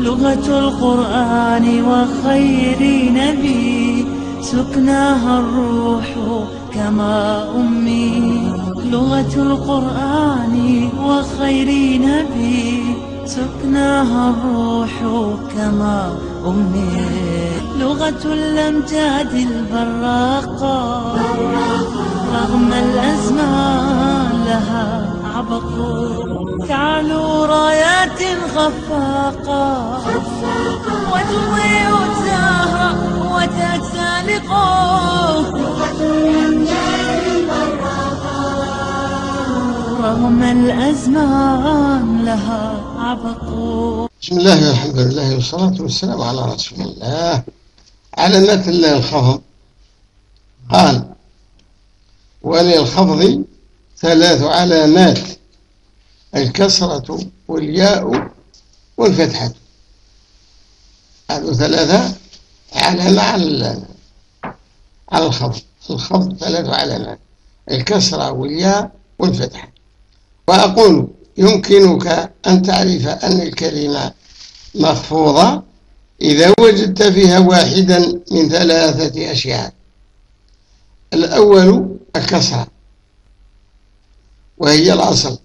لغة القرآن وخير نبي سكناها الروح كما أمي. لغة القرآن وخير نبي سكناها الروح كما أمي. لغة الأمجاد البراقة رغم الأزمان لها عبق. تعلو رايات خفاقة وتضيء الزهر وتتسالق رغم الأزمان لها عبق بسم الله والحمد لله والصلاة والسلام على رسول الله. علامات الخفض قال وللخفض ثلاث علامات. الكسرة والياء والفتحة. هذه ثلاثة علامة على على الخفض. الخفض ثلاث علامات الكسرة والياء والفتحة. وأقول يمكنك أن تعرف أن الكلمة مخفوضة إذا وجدت فيها واحدا من ثلاثة أشياء. الأول الكسرة وهي الأصل.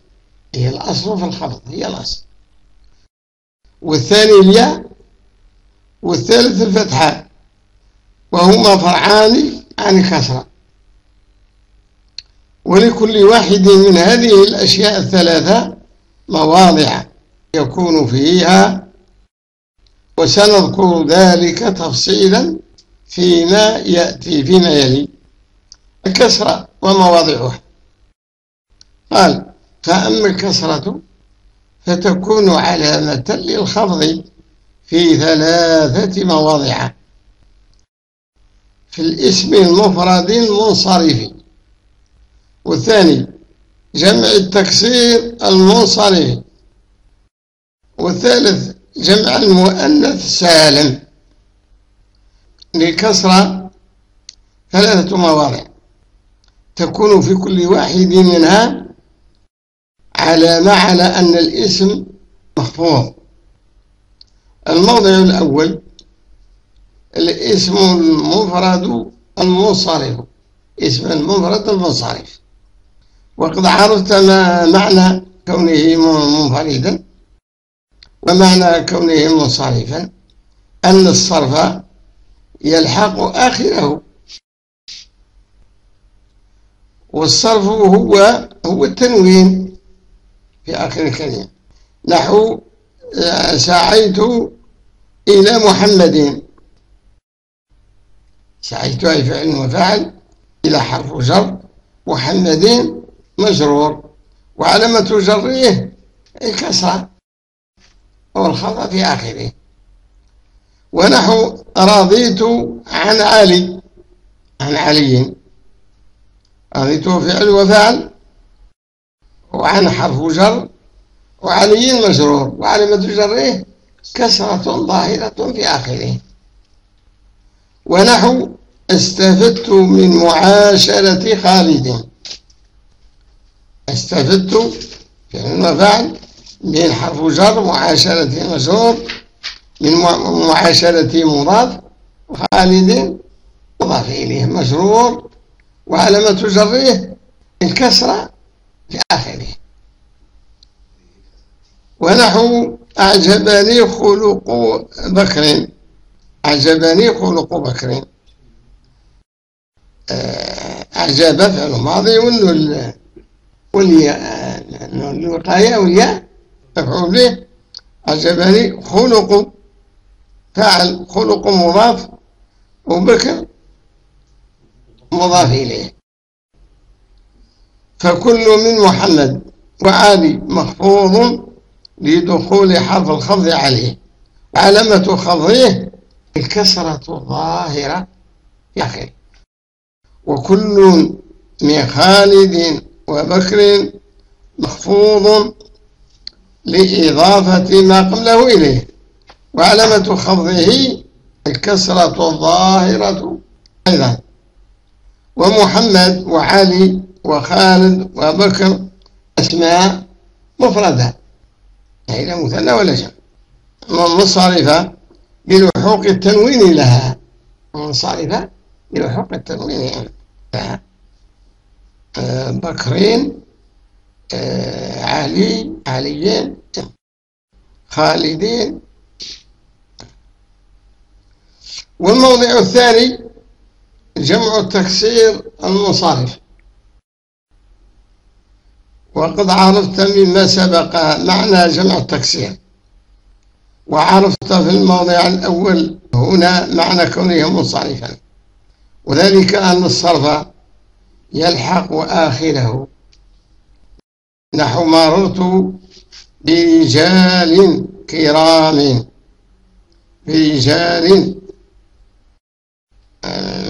هي الأصل في الخفض هي الأصل. والثاني الياء والثالث الفتحة. وهما فرعان عن الكسرة ولكل واحد من هذه الأشياء الثلاثة مواضع يكون فيها. وسنذكر ذلك تفصيلا فيما يأتي فيما يلي. الكسرة ومواضعها. قال فأما الكسرة فتكون علامة للخفض في ثلاثة مواضع. في الاسم المفرد المنصرف. والثاني جمع التكسير المنصرف. والثالث جمع المؤنث سالم. للكسرة ثلاثة مواضع. تكون في كل واحد منها على أن الاسم محفوظ الموضع الأول الاسم المفرد المنصرف. اسم المفرد المنصرف. وقد عرفت ما معنى كونه منفردا ومعنى كونه منصرفا. أن الصرف يلحق آخره. والصرف هو هو التنوين. في آخر الكلمة نحو سعيت إلى محمد. سعيت أي فعل وفعل إلى حرف جر محمد مجرور. وعلامة جره الكسرة والخطأ في آخره. ونحو رضيت عن علي عن علي. رضيت فعل وفعل وعن حرف جر وعلي مجرور وعلامة جره كسرة ظاهرة في آخره. ونحو استفدت من معاشرة خالد. استفدت فعل وفعل من حرف جر معاشرة مجرور من معاشرة مضاف وخالد مضاف إليه مجرور وعلامة جره الكسرة في آخره. ونحو أعجبني خلق بكر. أعجبني خلق بكر. آه، أعجب فعل ماضي والنون والياء الوقاية والياء مفعول به. أعجبني خلق فعل خلق مضاف وبكر مضاف إليه. فكل من محمد وعلي مخفوض لدخول حرف الخفض عليه. علامة خفضه الكسرة الظاهرة. في آخره وكل من خالد وبكر مخفوض لإضافة ما قبله إليه. وعلامة خفضه الكسرة الظاهرة أيضا. ومحمد وعلي وخالد وبكر أسماء مفردة هي لا مثنى ولا جمع منصرفة بلحوق التنوين لها. منصرفة بلحوق التنوين لها. آه، بكرين آه، علي عليين خالدين. والموضع الثاني جمع التكسير المنصرف وقد عرفت مما سبق معنى جمع التكسير. وعرفت في الموضع الأول هنا معنى كونه منصرفا وذلك أن الصرف يلحق آخره. نحو مررت برجال كرام. برجال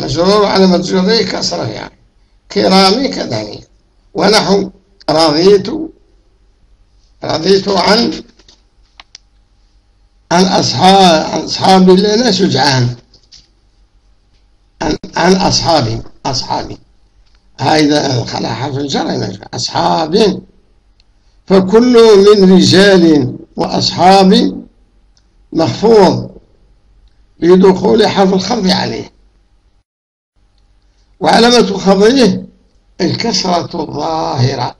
مجرور على مجروري كسره يعني. كرامي كذلك ونحو رضيت رضيت عن عن أصحاب عن لنا شجعان عن, أصحابي أصحابي. هذا خلا حرف الجر أصحاب. فكل من رجال وأصحاب محفوظ بدخول حرف الخفض عليه. وعلامة خفضه الكسرة الظاهرة.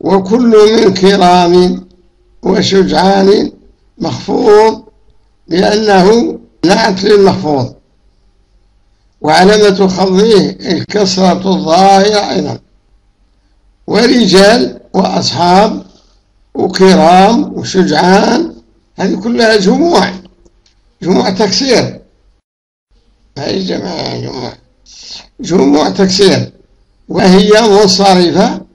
وكل من كرام وشجعان مخفوض لأنه نعت للمخفوض. وعلامة خفضه الكسرة الظاهرة أيضا. ورجال وأصحاب وكرام وشجعان هذه كلها جموع جموع تكسير. هذه جماعة جموع جموع تكسير. وهي منصرفة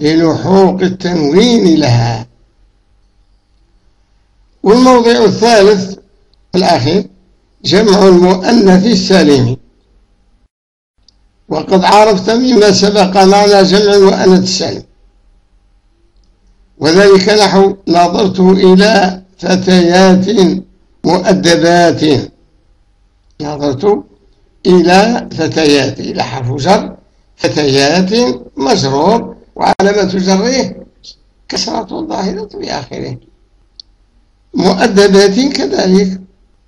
للحوق التنوين لها. والموضع الثالث الأخير جمع المؤنث السالم. وقد عرفت مما سبق معنى جمع المؤنث السالم. وذلك نحو نظرت إلى فتيات مؤدبات. نظرت إلى فتيات إلى حرف جر فتيات مجرور. وعلامة جره كسرة ظاهرة بآخره مؤدبات كذلك.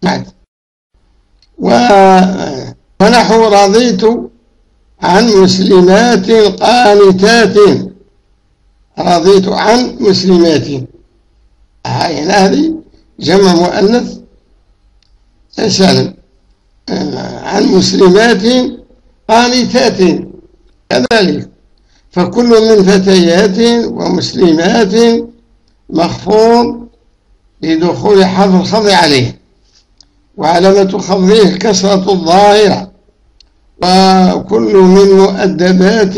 بعد ونحو رضيت عن مسلمات قانتات. رضيت عن مسلمات. هاي هذه جمع مؤنث سالم عن مسلمات قانتات. كذلك. فكل من فتيات ومسلمات مخفوض لدخول حرف الخفض عليه. وعلامة خفضه الكسرة الظاهرة. وكل من مؤدبات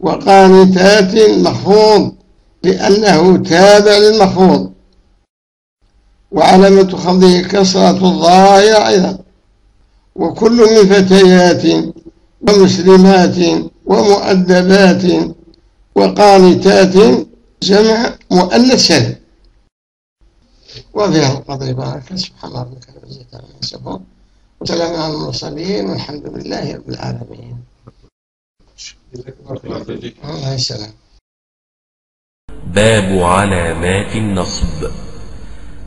وقانتات مخفوض لأنه تابع للمخفوض. وعلامة خفضه الكسرة الظاهرة أيضا. وكل من فتيات ومسلمات ومؤدبات وقانتات جمع مؤنث سلم وفي هذا القدر بارك سبحان ربك رب العزة عما يصفون. وسلام على المرسلين. والحمد لله رب العالمين. الله يسلم باب علامات النصب.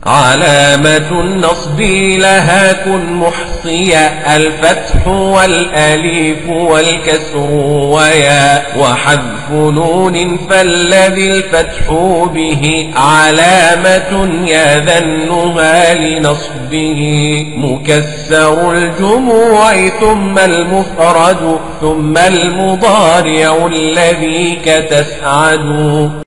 علامة النصب لها كن محصيا الفتح والأليف والكسر ويا وحذف نون فالذي الفتح به علامة يذنها لنصبه. مكسر الجموع ثم المفرد ثم المضارع الذي كتسعد.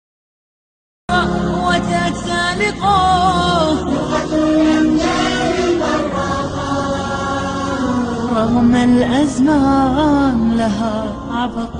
الأزمان لها عبق